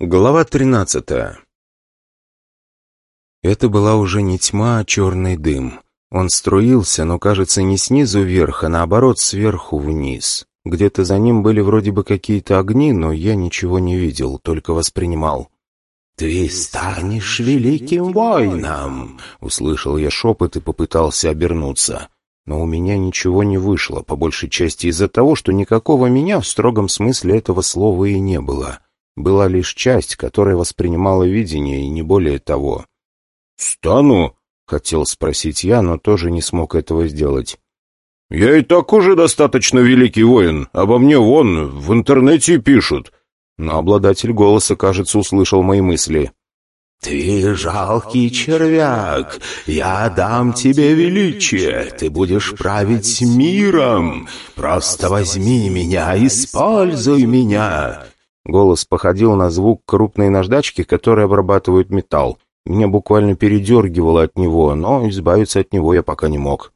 Глава тринадцатая Это была уже не тьма, а черный дым. Он струился, но, кажется, не снизу вверх, а наоборот, сверху вниз. Где-то за ним были вроде бы какие-то огни, но я ничего не видел, только воспринимал. «Ты станешь великим воином!» Услышал я шепот и попытался обернуться. Но у меня ничего не вышло, по большей части из-за того, что никакого меня в строгом смысле этого слова и не было была лишь часть, которая воспринимала видение, и не более того. «Стану?» — хотел спросить я, но тоже не смог этого сделать. «Я и так уже достаточно великий воин. Обо мне вон в интернете пишут». Но обладатель голоса, кажется, услышал мои мысли. «Ты жалкий червяк, я дам тебе величие, ты будешь править миром. Просто возьми меня, используй меня. Голос походил на звук крупной наждачки, которые обрабатывают металл. Меня буквально передергивало от него, но избавиться от него я пока не мог.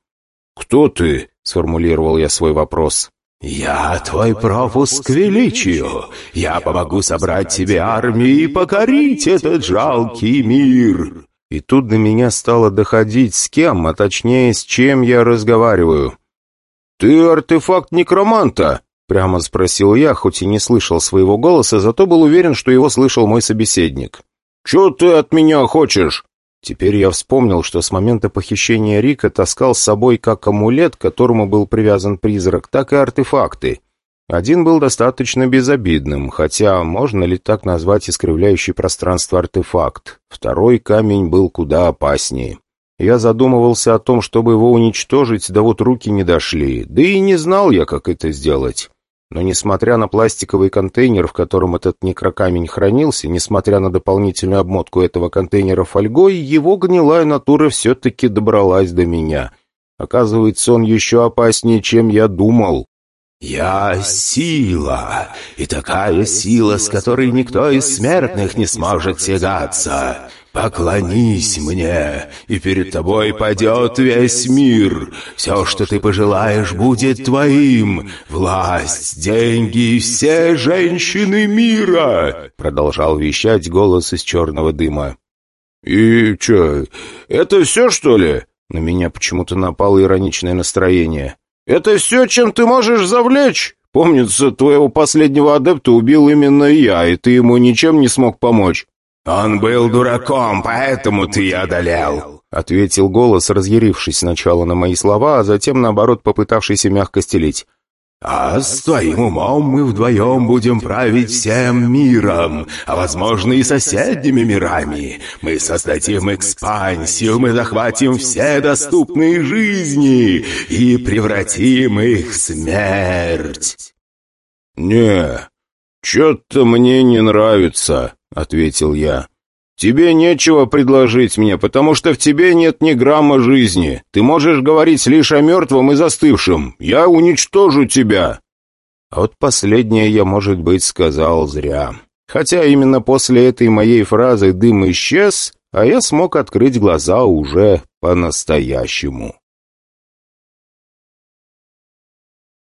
«Кто ты?» — сформулировал я свой вопрос. «Я твой пропуск к величию. Я помогу собрать тебе армию и покорить этот жалкий мир». И тут до меня стало доходить, с кем, а точнее, с чем я разговариваю. «Ты артефакт некроманта!» Прямо спросил я, хоть и не слышал своего голоса, зато был уверен, что его слышал мой собеседник. «Чё ты от меня хочешь?» Теперь я вспомнил, что с момента похищения Рика таскал с собой как амулет, к которому был привязан призрак, так и артефакты. Один был достаточно безобидным, хотя можно ли так назвать искривляющий пространство артефакт. Второй камень был куда опаснее. Я задумывался о том, чтобы его уничтожить, да вот руки не дошли, да и не знал я, как это сделать. Но несмотря на пластиковый контейнер, в котором этот некрокамень хранился, несмотря на дополнительную обмотку этого контейнера фольгой, его гнилая натура все-таки добралась до меня. Оказывается, он еще опаснее, чем я думал. «Я сила, и такая сила, с которой никто из смертных не сможет тягаться. «Поклонись мне, и перед тобой падет весь мир. Все, что ты пожелаешь, будет твоим. Власть, деньги и все женщины мира!» Продолжал вещать голос из черного дыма. «И что, это все, что ли?» На меня почему-то напало ироничное настроение. «Это все, чем ты можешь завлечь?» Помнится, твоего последнего адепта убил именно я, и ты ему ничем не смог помочь. «Он был дураком, поэтому ты одолел», — ответил голос, разъярившись сначала на мои слова, а затем, наоборот, попытавшийся мягко стелить. «А с твоим умом мы вдвоем будем править всем миром, а, возможно, и соседними мирами. Мы создадим экспансию, мы захватим все доступные жизни и превратим их в смерть». «Не, что-то мне не нравится», — ответил я. «Тебе нечего предложить мне, потому что в тебе нет ни грамма жизни. Ты можешь говорить лишь о мертвом и застывшем. Я уничтожу тебя!» А вот последнее я, может быть, сказал зря. Хотя именно после этой моей фразы дым исчез, а я смог открыть глаза уже по-настоящему.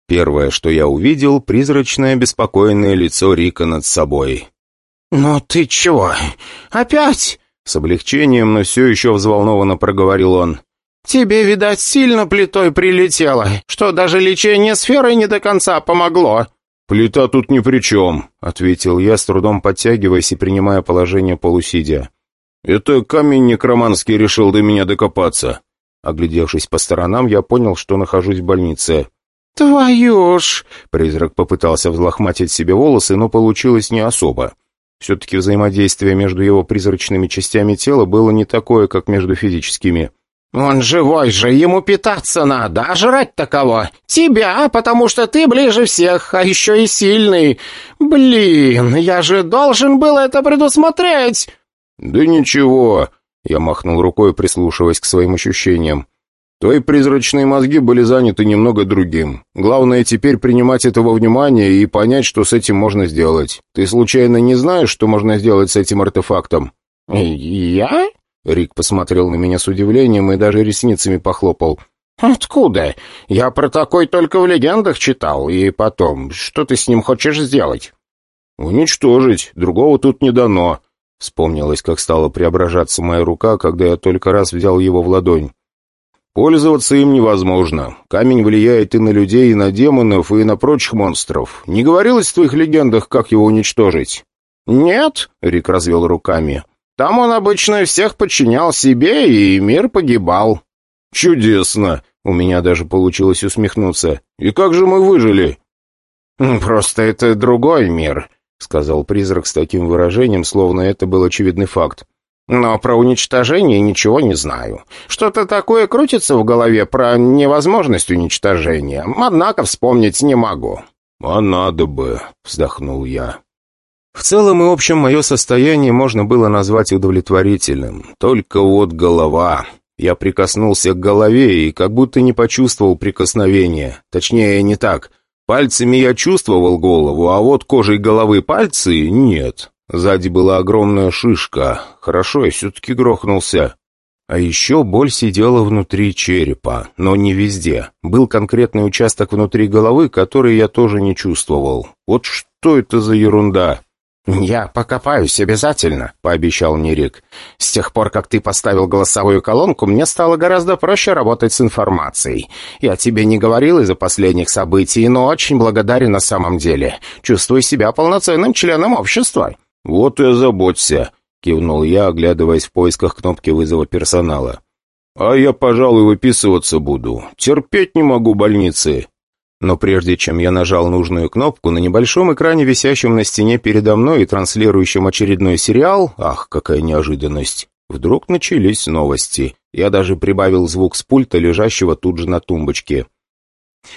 Первое, что я увидел, призрачное беспокойное лицо Рика над собой. «Ну ты чего? Опять?» С облегчением, но все еще взволнованно проговорил он. «Тебе, видать, сильно плитой прилетело, что даже лечение сферой не до конца помогло». «Плита тут ни при чем», — ответил я, с трудом подтягиваясь и принимая положение полусидя. «Это камень некроманский решил до меня докопаться». Оглядевшись по сторонам, я понял, что нахожусь в больнице. «Твою ж!» — призрак попытался взлохматить себе волосы, но получилось не особо. Все-таки взаимодействие между его призрачными частями тела было не такое, как между физическими. «Он живой же, ему питаться надо, а жрать такого тебя, потому что ты ближе всех, а еще и сильный. Блин, я же должен был это предусмотреть!» «Да ничего», — я махнул рукой, прислушиваясь к своим ощущениям. Твои призрачные мозги были заняты немного другим. Главное теперь принимать это во внимание и понять, что с этим можно сделать. Ты случайно не знаешь, что можно сделать с этим артефактом?» «Я?» Рик посмотрел на меня с удивлением и даже ресницами похлопал. «Откуда? Я про такой только в легендах читал. И потом, что ты с ним хочешь сделать?» «Уничтожить. Другого тут не дано». Вспомнилось, как стала преображаться моя рука, когда я только раз взял его в ладонь. Пользоваться им невозможно. Камень влияет и на людей, и на демонов, и на прочих монстров. Не говорилось в твоих легендах, как его уничтожить? «Нет», — Рик развел руками. «Там он обычно всех подчинял себе, и мир погибал». «Чудесно!» — у меня даже получилось усмехнуться. «И как же мы выжили?» «Просто это другой мир», — сказал призрак с таким выражением, словно это был очевидный факт. Но про уничтожение ничего не знаю. Что-то такое крутится в голове про невозможность уничтожения, однако вспомнить не могу». «А надо бы», — вздохнул я. В целом и общем мое состояние можно было назвать удовлетворительным. Только вот голова. Я прикоснулся к голове и как будто не почувствовал прикосновения. Точнее, не так. Пальцами я чувствовал голову, а вот кожей головы пальцы — нет. Сзади была огромная шишка. Хорошо, я все-таки грохнулся. А еще боль сидела внутри черепа, но не везде. Был конкретный участок внутри головы, который я тоже не чувствовал. Вот что это за ерунда? «Я покопаюсь обязательно», — пообещал мне Рик. «С тех пор, как ты поставил голосовую колонку, мне стало гораздо проще работать с информацией. Я тебе не говорил из-за последних событий, но очень благодарен на самом деле. Чувствую себя полноценным членом общества». «Вот и озаботься», — кивнул я, оглядываясь в поисках кнопки вызова персонала. «А я, пожалуй, выписываться буду. Терпеть не могу больницы». Но прежде чем я нажал нужную кнопку, на небольшом экране, висящем на стене передо мной и транслирующем очередной сериал, ах, какая неожиданность, вдруг начались новости. Я даже прибавил звук с пульта, лежащего тут же на тумбочке.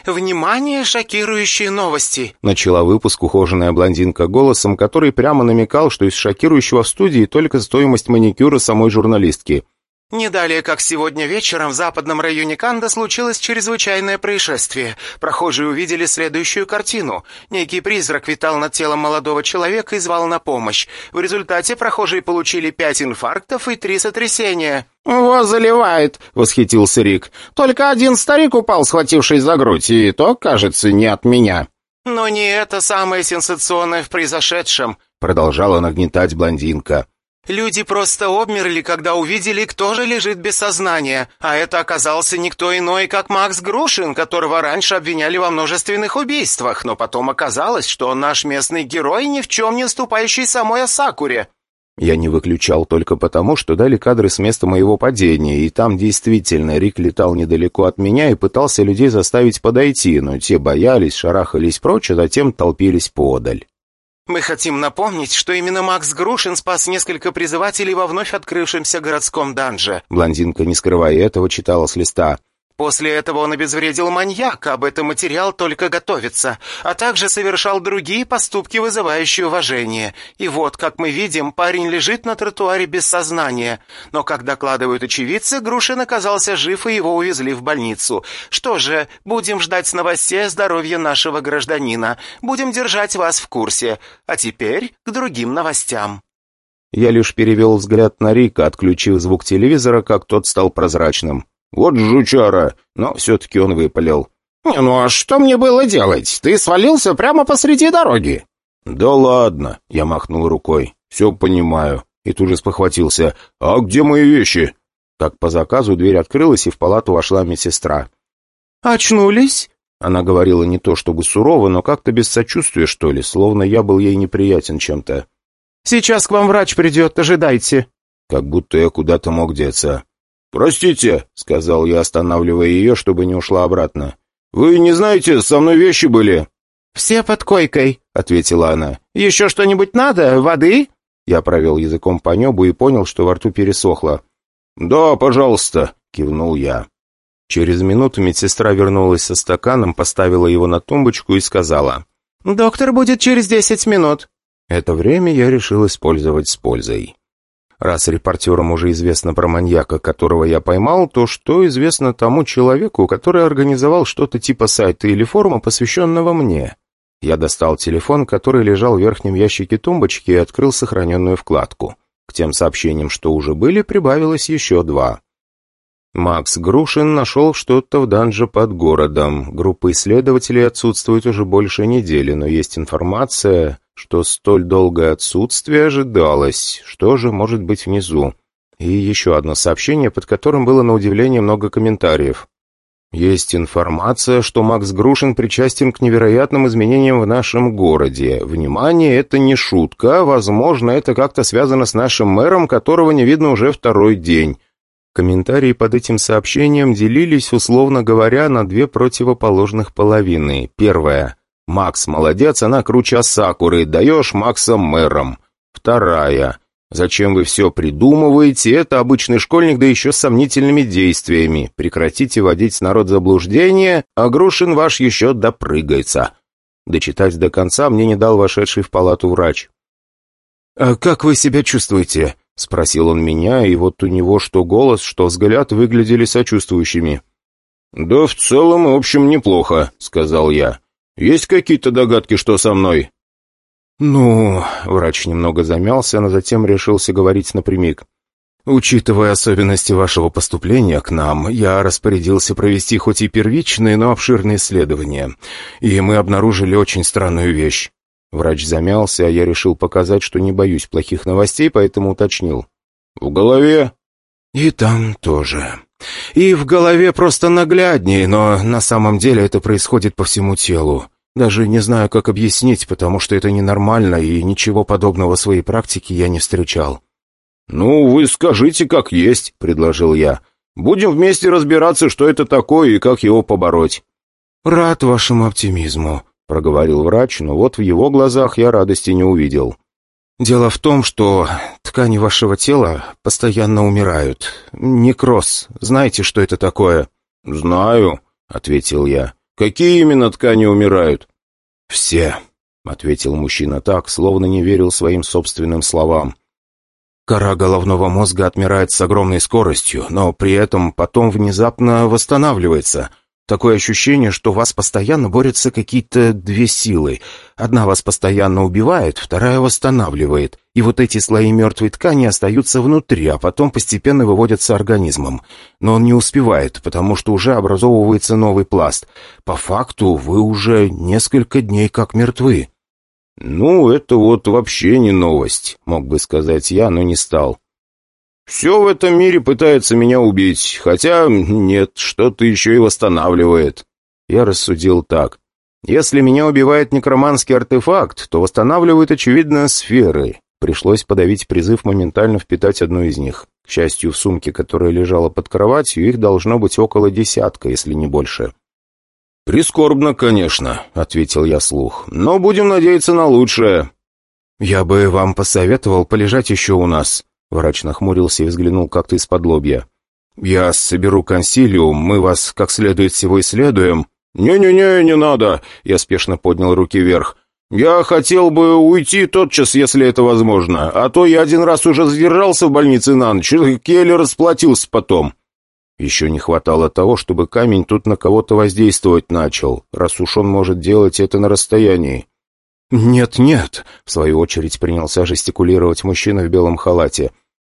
«Внимание, шокирующие новости!» Начала выпуск ухоженная блондинка голосом, который прямо намекал, что из шокирующего в студии только стоимость маникюра самой журналистки – не далее, как сегодня вечером в западном районе Канда случилось чрезвычайное происшествие. Прохожие увидели следующую картину. Некий призрак витал над телом молодого человека и звал на помощь. В результате прохожие получили пять инфарктов и три сотрясения. «Во заливает!» — восхитился Рик. «Только один старик упал, схватившись за грудь, и то, кажется, не от меня». «Но не это самое сенсационное в произошедшем», — продолжала нагнетать блондинка. Люди просто обмерли, когда увидели, кто же лежит без сознания. А это оказался никто иной, как Макс Грушин, которого раньше обвиняли во множественных убийствах, но потом оказалось, что он наш местный герой, ни в чем не уступающий самой Асакуре. Я не выключал только потому, что дали кадры с места моего падения, и там действительно Рик летал недалеко от меня и пытался людей заставить подойти, но те боялись, шарахались прочь, а затем толпились подаль. Мы хотим напомнить, что именно Макс Грушин спас несколько призывателей во вновь открывшемся городском данже». Блондинка, не скрывая этого, читала с листа. После этого он обезвредил маньяка, об этом материал только готовится, а также совершал другие поступки, вызывающие уважение. И вот, как мы видим, парень лежит на тротуаре без сознания. Но, как докладывают очевидцы, Грушин оказался жив, и его увезли в больницу. Что же, будем ждать новостей о здоровье нашего гражданина. Будем держать вас в курсе. А теперь к другим новостям. Я лишь перевел взгляд на Рика, отключив звук телевизора, как тот стал прозрачным. «Вот жучара!» Но все-таки он выпалил. «Ну а что мне было делать? Ты свалился прямо посреди дороги!» «Да ладно!» — я махнул рукой. «Все понимаю». И тут же спохватился. «А где мои вещи?» Как по заказу дверь открылась, и в палату вошла медсестра. «Очнулись?» Она говорила не то чтобы сурово, но как-то без сочувствия, что ли, словно я был ей неприятен чем-то. «Сейчас к вам врач придет, ожидайте». Как будто я куда-то мог деться. «Простите», — сказал я, останавливая ее, чтобы не ушла обратно. «Вы не знаете, со мной вещи были?» «Все под койкой», — ответила она. «Еще что-нибудь надо? Воды?» Я провел языком по небу и понял, что во рту пересохло. «Да, пожалуйста», — кивнул я. Через минуту медсестра вернулась со стаканом, поставила его на тумбочку и сказала. «Доктор будет через десять минут». Это время я решил использовать с пользой. Раз репортерам уже известно про маньяка, которого я поймал, то что известно тому человеку, который организовал что-то типа сайта или форума, посвященного мне? Я достал телефон, который лежал в верхнем ящике тумбочки и открыл сохраненную вкладку. К тем сообщениям, что уже были, прибавилось еще два. Макс Грушин нашел что-то в данже под городом. Группа исследователей отсутствует уже больше недели, но есть информация, что столь долгое отсутствие ожидалось. Что же может быть внизу? И еще одно сообщение, под которым было на удивление много комментариев. Есть информация, что Макс Грушин причастен к невероятным изменениям в нашем городе. Внимание, это не шутка, возможно, это как-то связано с нашим мэром, которого не видно уже второй день. Комментарии под этим сообщением делились, условно говоря, на две противоположных половины. Первая. «Макс, молодец, она круче Сакуры, даешь Макса мэром». Вторая. «Зачем вы все придумываете? Это обычный школьник, да еще с сомнительными действиями. Прекратите водить народ в заблуждение, а Грушин ваш еще допрыгается». Дочитать до конца мне не дал вошедший в палату врач. «А как вы себя чувствуете?» — спросил он меня, и вот у него что голос, что взгляд выглядели сочувствующими. «Да в целом и общем неплохо», — сказал я. «Есть какие-то догадки, что со мной?» «Ну...» — врач немного замялся, но затем решился говорить напрямик. «Учитывая особенности вашего поступления к нам, я распорядился провести хоть и первичные, но обширные исследования, и мы обнаружили очень странную вещь». Врач замялся, а я решил показать, что не боюсь плохих новостей, поэтому уточнил. «В голове?» «И там тоже. И в голове просто нагляднее, но на самом деле это происходит по всему телу. Даже не знаю, как объяснить, потому что это ненормально, и ничего подобного в своей практике я не встречал». «Ну, вы скажите, как есть», — предложил я. «Будем вместе разбираться, что это такое и как его побороть». «Рад вашему оптимизму», — проговорил врач, но вот в его глазах я радости не увидел. «Дело в том, что ткани вашего тела постоянно умирают. Некроз. Знаете, что это такое?» «Знаю», — ответил я. «Какие именно ткани умирают?» «Все», — ответил мужчина так, словно не верил своим собственным словам. Кора головного мозга отмирает с огромной скоростью, но при этом потом внезапно восстанавливается. Такое ощущение, что вас постоянно борются какие-то две силы. Одна вас постоянно убивает, вторая восстанавливает. И вот эти слои мертвой ткани остаются внутри, а потом постепенно выводятся организмом. Но он не успевает, потому что уже образовывается новый пласт. По факту вы уже несколько дней как мертвы. «Ну, это вот вообще не новость», — мог бы сказать я, но не стал. Все в этом мире пытается меня убить, хотя нет, что-то еще и восстанавливает. Я рассудил так. Если меня убивает некроманский артефакт, то восстанавливают, очевидно, сферы. Пришлось подавить призыв моментально впитать одну из них. К счастью, в сумке, которая лежала под кроватью, их должно быть около десятка, если не больше. «Прискорбно, конечно», — ответил я слух, — «но будем надеяться на лучшее». «Я бы вам посоветовал полежать еще у нас», Врач нахмурился и взглянул как-то из-под лобья. «Я соберу консилиум, мы вас как следует всего исследуем». «Не-не-не, не надо!» Я спешно поднял руки вверх. «Я хотел бы уйти тотчас, если это возможно, а то я один раз уже задержался в больнице на ночь, еле расплатился потом». Еще не хватало того, чтобы камень тут на кого-то воздействовать начал, раз уж он может делать это на расстоянии. «Нет-нет», — в свою очередь принялся жестикулировать мужчина в белом халате.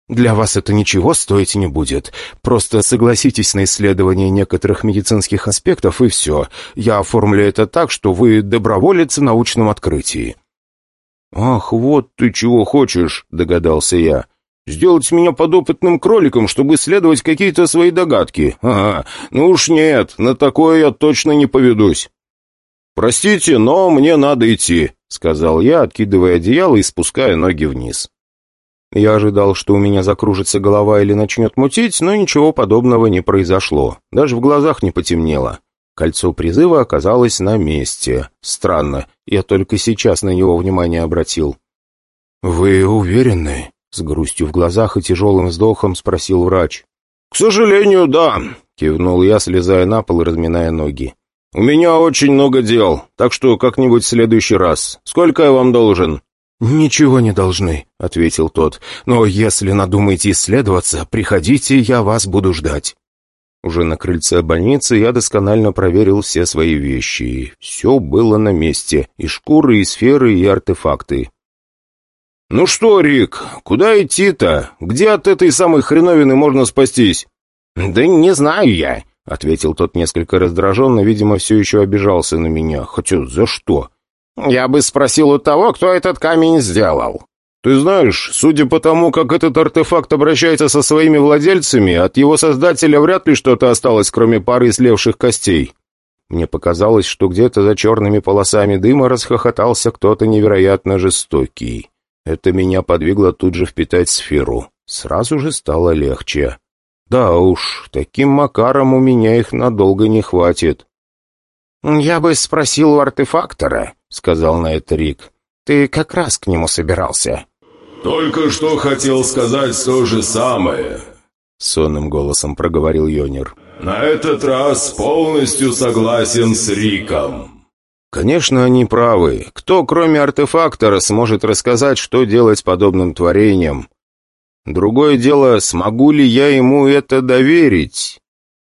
Для вас это ничего стоить не будет. Просто согласитесь на исследование некоторых медицинских аспектов, и все. Я оформлю это так, что вы доброволец в научном открытии». «Ах, вот ты чего хочешь», — догадался я. «Сделать меня подопытным кроликом, чтобы исследовать какие-то свои догадки? Ага, ну уж нет, на такое я точно не поведусь». «Простите, но мне надо идти», — сказал я, откидывая одеяло и спуская ноги вниз. Я ожидал, что у меня закружится голова или начнет мутить, но ничего подобного не произошло. Даже в глазах не потемнело. Кольцо призыва оказалось на месте. Странно, я только сейчас на него внимание обратил. «Вы уверены?» — с грустью в глазах и тяжелым вздохом спросил врач. «К сожалению, да», — кивнул я, слезая на пол и разминая ноги. «У меня очень много дел, так что как-нибудь в следующий раз. Сколько я вам должен?» «Ничего не должны», — ответил тот. «Но если надумаете исследоваться, приходите, я вас буду ждать». Уже на крыльце больницы я досконально проверил все свои вещи. Все было на месте. И шкуры, и сферы, и артефакты. «Ну что, Рик, куда идти-то? Где от этой самой хреновины можно спастись?» «Да не знаю я», — ответил тот несколько раздраженно, видимо, все еще обижался на меня. Хотя за что? «Я бы спросил у того, кто этот камень сделал». «Ты знаешь, судя по тому, как этот артефакт обращается со своими владельцами, от его создателя вряд ли что-то осталось, кроме пары слевших костей». Мне показалось, что где-то за черными полосами дыма расхохотался кто-то невероятно жестокий. Это меня подвигло тут же впитать сферу. Сразу же стало легче. Да уж, таким макаром у меня их надолго не хватит. «Я бы спросил у артефактора», — сказал на это Рик. «Ты как раз к нему собирался». «Только что хотел сказать то же самое», — сонным голосом проговорил Йонер. «На этот раз полностью согласен с Риком». Конечно, они правы. Кто, кроме артефактора, сможет рассказать, что делать с подобным творением? Другое дело, смогу ли я ему это доверить?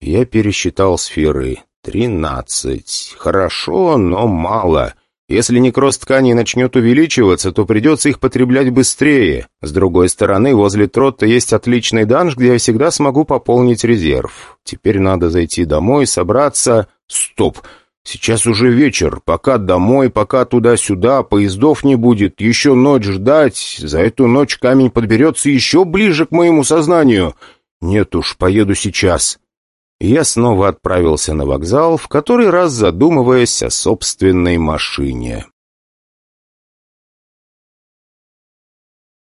Я пересчитал сферы. Тринадцать. Хорошо, но мало. Если некроз ткани начнет увеличиваться, то придется их потреблять быстрее. С другой стороны, возле Тротта есть отличный данж, где я всегда смогу пополнить резерв. Теперь надо зайти домой, собраться... Стоп! Сейчас уже вечер, пока домой, пока туда-сюда, поездов не будет, еще ночь ждать. За эту ночь камень подберется еще ближе к моему сознанию. Нет уж, поеду сейчас. Я снова отправился на вокзал, в который раз задумываясь о собственной машине.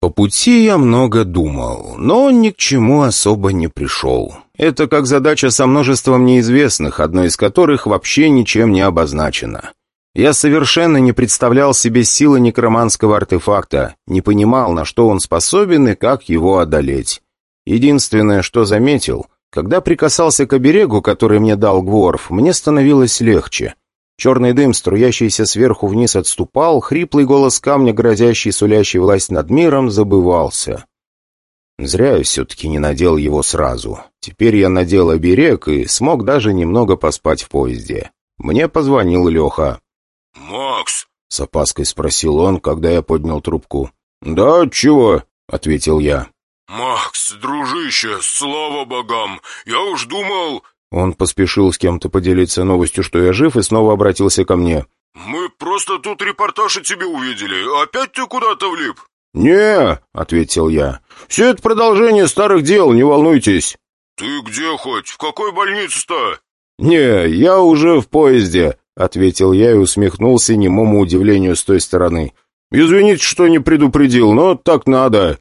По пути я много думал, но ни к чему особо не пришел. Это как задача со множеством неизвестных, одной из которых вообще ничем не обозначена. Я совершенно не представлял себе силы некроманского артефакта, не понимал, на что он способен и как его одолеть. Единственное, что заметил, когда прикасался к оберегу, который мне дал Гворф, мне становилось легче. Черный дым, струящийся сверху вниз, отступал, хриплый голос камня, грозящий сулящий власть над миром, забывался. Зря я все-таки не надел его сразу. Теперь я надел оберег и смог даже немного поспать в поезде. Мне позвонил Леха. «Макс?» — с опаской спросил он, когда я поднял трубку. «Да, чего?» — ответил я. «Макс, дружище, слава богам! Я уж думал...» Он поспешил с кем-то поделиться новостью, что я жив, и снова обратился ко мне. «Мы просто тут репортаж о тебе увидели. Опять ты куда-то влип?» «Не», — ответил я. «Все это продолжение старых дел, не волнуйтесь». «Ты где хоть? В какой больнице-то?» «Не, я уже в поезде», — ответил я и усмехнулся немому удивлению с той стороны. «Извините, что не предупредил, но так надо».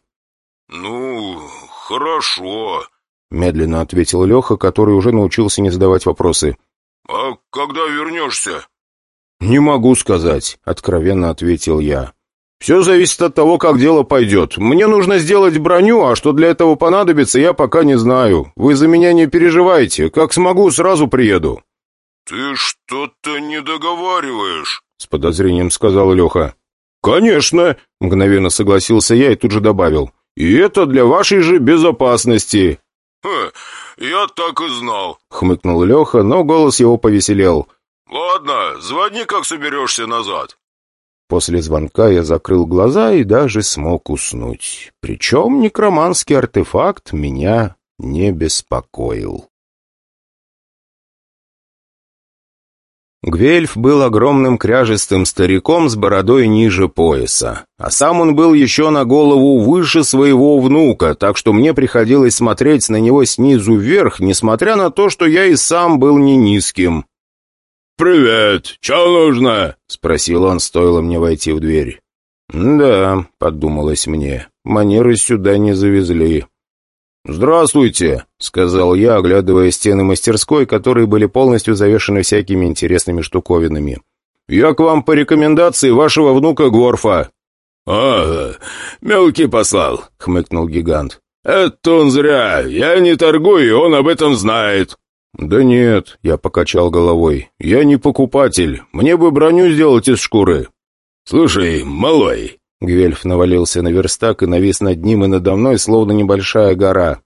«Ну, хорошо», Медленно ответил Леха, который уже научился не задавать вопросы. «А когда вернешься?» «Не могу сказать», — откровенно ответил я. «Все зависит от того, как дело пойдет. Мне нужно сделать броню, а что для этого понадобится, я пока не знаю. Вы за меня не переживайте. Как смогу, сразу приеду». «Ты что-то не договариваешь», — с подозрением сказал Леха. «Конечно», — мгновенно согласился я и тут же добавил. «И это для вашей же безопасности». «Ха, я так и знал», — хмыкнул Леха, но голос его повеселел. «Ладно, звони, как соберешься назад». После звонка я закрыл глаза и даже смог уснуть. Причем некроманский артефакт меня не беспокоил. Гвельф был огромным кряжестым стариком с бородой ниже пояса. А сам он был еще на голову выше своего внука, так что мне приходилось смотреть на него снизу вверх, несмотря на то, что я и сам был не низким. «Привет! Че нужно?» — спросил он, стоило мне войти в дверь. «Да», — подумалось мне, — «манеры сюда не завезли». «Здравствуйте», — сказал я, оглядывая стены мастерской, которые были полностью завешены всякими интересными штуковинами. «Я к вам по рекомендации вашего внука Горфа». «А, мелкий послал», — хмыкнул гигант. «Это он зря. Я не торгую, и он об этом знает». «Да нет», — я покачал головой. «Я не покупатель. Мне бы броню сделать из шкуры». «Слушай, малой», Гвельф навалился на верстак и навис над ним и надо мной, словно небольшая гора.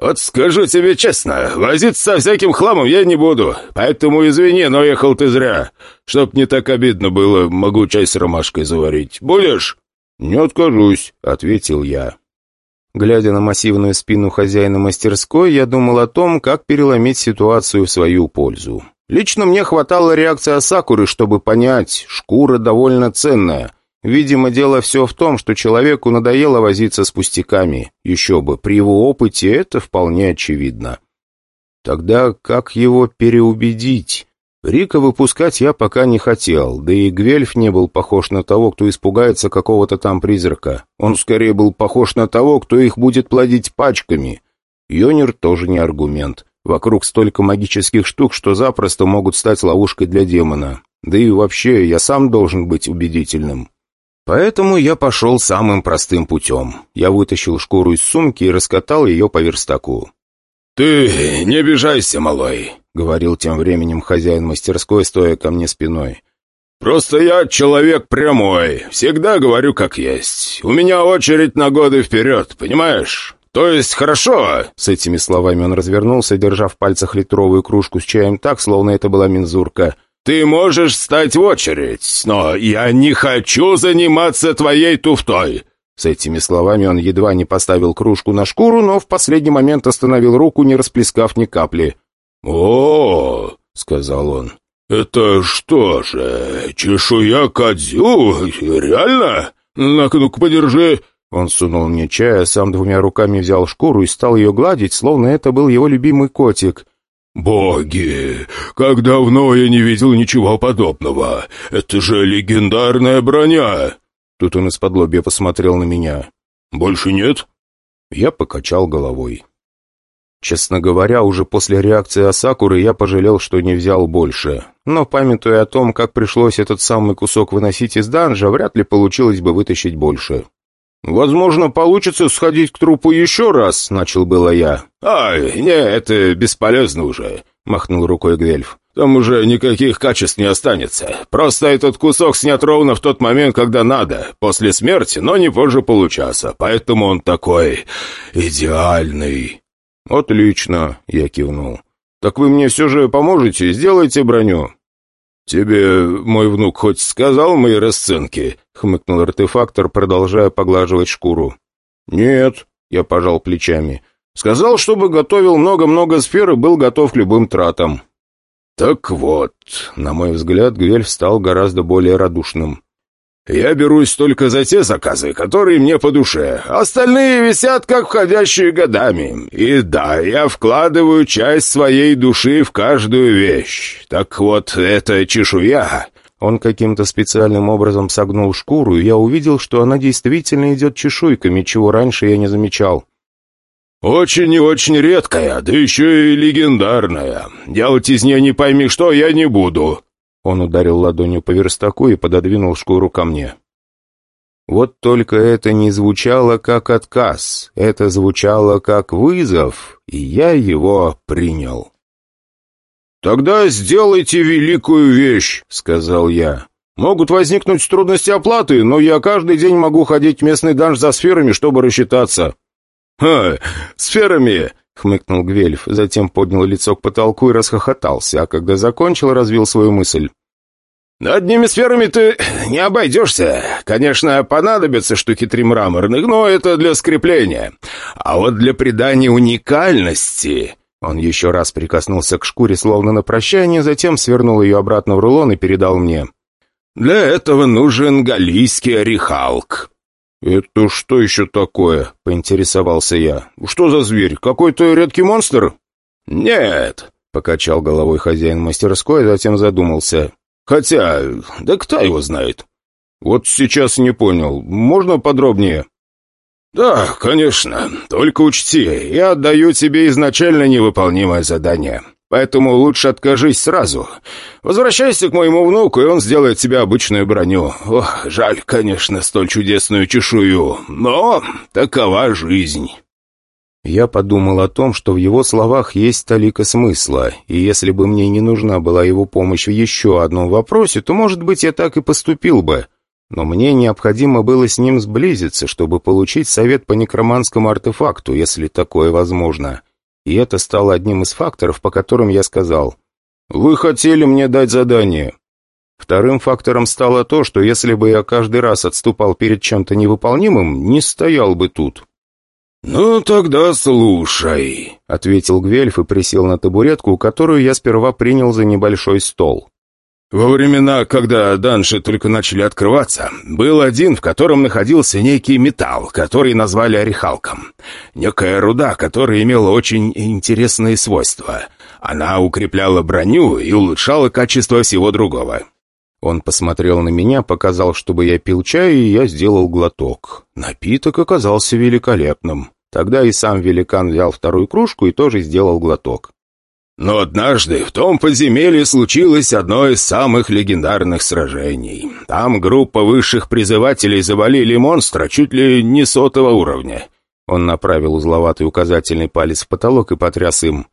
«Вот скажу тебе честно, возиться со всяким хламом я не буду, поэтому извини, но ехал ты зря. Чтоб не так обидно было, могу чай с ромашкой заварить. Будешь?» «Не откажусь», — ответил я. Глядя на массивную спину хозяина мастерской, я думал о том, как переломить ситуацию в свою пользу. Лично мне хватало реакции Асакуры, чтобы понять, шкура довольно ценная. Видимо, дело все в том, что человеку надоело возиться с пустяками. Еще бы, при его опыте это вполне очевидно. Тогда как его переубедить? Рика выпускать я пока не хотел, да и Гвельф не был похож на того, кто испугается какого-то там призрака. Он скорее был похож на того, кто их будет плодить пачками. Йонер тоже не аргумент. Вокруг столько магических штук, что запросто могут стать ловушкой для демона. Да и вообще, я сам должен быть убедительным. Поэтому я пошел самым простым путем. Я вытащил шкуру из сумки и раскатал ее по верстаку. «Ты не обижайся, малой», — говорил тем временем хозяин мастерской, стоя ко мне спиной. «Просто я человек прямой, всегда говорю как есть. У меня очередь на годы вперед, понимаешь? «То есть хорошо!» С этими словами он развернулся, держа в пальцах литровую кружку с чаем так, словно это была мензурка. «Ты можешь стать в очередь, но я не хочу заниматься твоей туфтой!» С этими словами он едва не поставил кружку на шкуру, но в последний момент остановил руку, не расплескав ни капли. «О, — сказал он, — это что же, чешуя кадзю? Реально? Ну-ка, подержи!» Он сунул мне чай, а сам двумя руками взял шкуру и стал ее гладить, словно это был его любимый котик. «Боги! Как давно я не видел ничего подобного! Это же легендарная броня!» Тут он из-под лобья посмотрел на меня. «Больше нет?» Я покачал головой. Честно говоря, уже после реакции Асакуры я пожалел, что не взял больше. Но, памятуя о том, как пришлось этот самый кусок выносить из данжа, вряд ли получилось бы вытащить больше. «Возможно, получится сходить к трупу еще раз», — начал было я. «Ай, не, это бесполезно уже», — махнул рукой Гвельф. «Там уже никаких качеств не останется. Просто этот кусок снят ровно в тот момент, когда надо, после смерти, но не позже получаса, поэтому он такой идеальный». «Отлично», — я кивнул. «Так вы мне все же поможете? Сделайте броню». «Тебе мой внук хоть сказал мои расценки?» — хмыкнул артефактор, продолжая поглаживать шкуру. «Нет», — я пожал плечами. «Сказал, чтобы готовил много-много сфер и был готов к любым тратам». «Так вот», — на мой взгляд, Гвель стал гораздо более радушным. Я берусь только за те заказы, которые мне по душе. Остальные висят как входящие годами. И да, я вкладываю часть своей души в каждую вещь. Так вот, эта чешуя...» Он каким-то специальным образом согнул шкуру, и я увидел, что она действительно идет чешуйками, чего раньше я не замечал. «Очень и очень редкая, да еще и легендарная. Делать из нее не пойми что я не буду. Он ударил ладонью по верстаку и пододвинул шкуру ко мне. Вот только это не звучало как отказ, это звучало как вызов, и я его принял. «Тогда сделайте великую вещь», — сказал я. «Могут возникнуть трудности оплаты, но я каждый день могу ходить в местный данж за сферами, чтобы рассчитаться». «Ха, сферами!» — хмыкнул Гвельф, затем поднял лицо к потолку и расхохотался, а когда закончил, развил свою мысль. «Одними сферами ты не обойдешься. Конечно, понадобятся штуки три мраморных, но это для скрепления. А вот для придания уникальности...» Он еще раз прикоснулся к шкуре, словно на прощание, затем свернул ее обратно в рулон и передал мне. «Для этого нужен галийский орехалк». «Это что еще такое?» — поинтересовался я. «Что за зверь? Какой-то редкий монстр?» «Нет», — покачал головой хозяин мастерской, затем задумался. «Хотя, да кто его знает?» «Вот сейчас не понял. Можно подробнее?» «Да, конечно. Только учти, я отдаю тебе изначально невыполнимое задание. Поэтому лучше откажись сразу. Возвращайся к моему внуку, и он сделает тебе обычную броню. Ох, жаль, конечно, столь чудесную чешую, но такова жизнь». Я подумал о том, что в его словах есть толика смысла, и если бы мне не нужна была его помощь в еще одном вопросе, то, может быть, я так и поступил бы. Но мне необходимо было с ним сблизиться, чтобы получить совет по некроманскому артефакту, если такое возможно. И это стало одним из факторов, по которым я сказал, «Вы хотели мне дать задание». Вторым фактором стало то, что если бы я каждый раз отступал перед чем-то невыполнимым, не стоял бы тут. «Ну, тогда слушай», — ответил Гвельф и присел на табуретку, которую я сперва принял за небольшой стол. Во времена, когда данши только начали открываться, был один, в котором находился некий металл, который назвали орехалком. Некая руда, которая имела очень интересные свойства. Она укрепляла броню и улучшала качество всего другого. Он посмотрел на меня, показал, чтобы я пил чай, и я сделал глоток. Напиток оказался великолепным. Тогда и сам великан взял вторую кружку и тоже сделал глоток. Но однажды в том подземелье случилось одно из самых легендарных сражений. Там группа высших призывателей завалили монстра чуть ли не сотого уровня. Он направил узловатый указательный палец в потолок и потряс им.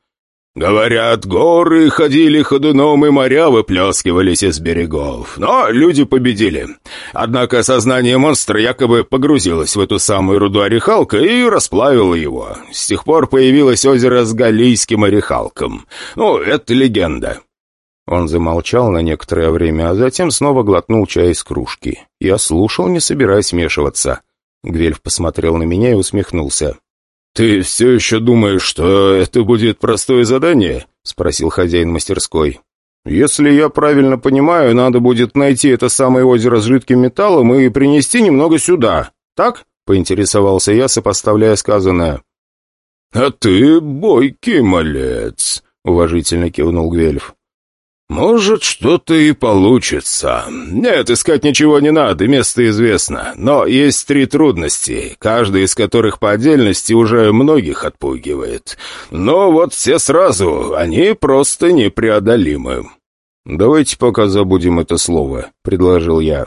Говорят, горы ходили ходуном и моря выплескивались из берегов. Но люди победили. Однако сознание монстра якобы погрузилось в эту самую руду орехалка и расплавило его. С тех пор появилось озеро с галийским орехалком. Ну, это легенда. Он замолчал на некоторое время, а затем снова глотнул чай из кружки. Я слушал, не собираясь вмешиваться. Гвельф посмотрел на меня и усмехнулся. «Ты все еще думаешь, что это будет простое задание?» — спросил хозяин мастерской. «Если я правильно понимаю, надо будет найти это самое озеро с жидким металлом и принести немного сюда. Так?» — поинтересовался я, сопоставляя сказанное. «А ты бойкий малец», — уважительно кивнул Гвельф. «Может, что-то и получится. Нет, искать ничего не надо, место известно. Но есть три трудности, каждая из которых по отдельности уже многих отпугивает. Но вот все сразу, они просто непреодолимы». «Давайте пока забудем это слово», — предложил я.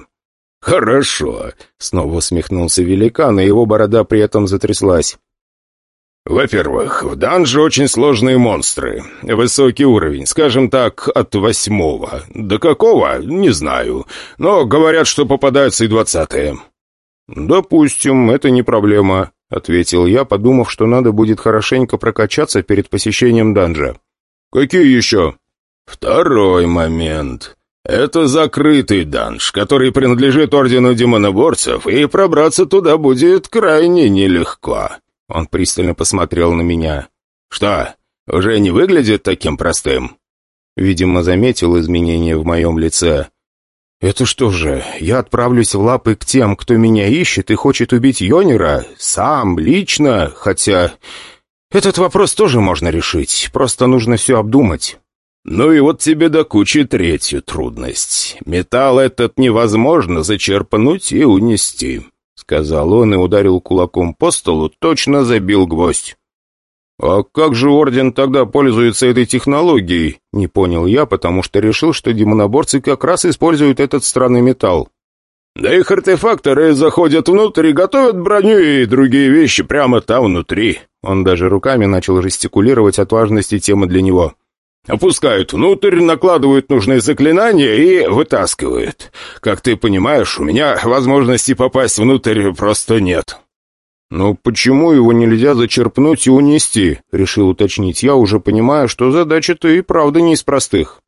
«Хорошо», — снова усмехнулся великан, и его борода при этом затряслась. Во-первых, в данже очень сложные монстры. Высокий уровень, скажем так, от восьмого. До какого? Не знаю. Но говорят, что попадаются и двадцатые. «Допустим, это не проблема», — ответил я, подумав, что надо будет хорошенько прокачаться перед посещением данжа. «Какие еще?» «Второй момент. Это закрытый данж, который принадлежит Ордену Демоноборцев, и пробраться туда будет крайне нелегко». Он пристально посмотрел на меня. «Что, уже не выглядит таким простым?» Видимо, заметил изменения в моем лице. «Это что же, я отправлюсь в лапы к тем, кто меня ищет и хочет убить Йонера? Сам, лично? Хотя... Этот вопрос тоже можно решить, просто нужно все обдумать». «Ну и вот тебе до кучи третью трудность. Металл этот невозможно зачерпнуть и унести сказал он и ударил кулаком по столу, точно забил гвоздь. «А как же Орден тогда пользуется этой технологией?» Не понял я, потому что решил, что демоноборцы как раз используют этот странный металл. «Да их артефакторы заходят внутрь и готовят броню и другие вещи прямо там внутри». Он даже руками начал жестикулировать от важности темы для него. Опускают внутрь, накладывают нужные заклинания и вытаскивают. Как ты понимаешь, у меня возможности попасть внутрь просто нет». «Ну почему его нельзя зачерпнуть и унести?» — решил уточнить я, уже понимая, что задача-то и правда не из простых.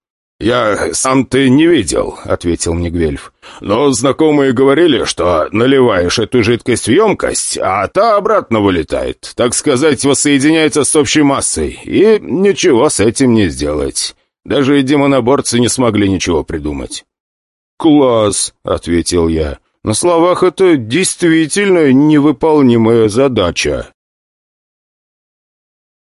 «Я сам-то не видел», — ответил мне Гвельф. «Но знакомые говорили, что наливаешь эту жидкость в емкость, а та обратно вылетает, так сказать, воссоединяется с общей массой, и ничего с этим не сделать. Даже демоноборцы не смогли ничего придумать». «Класс», — ответил я. «На словах это действительно невыполнимая задача».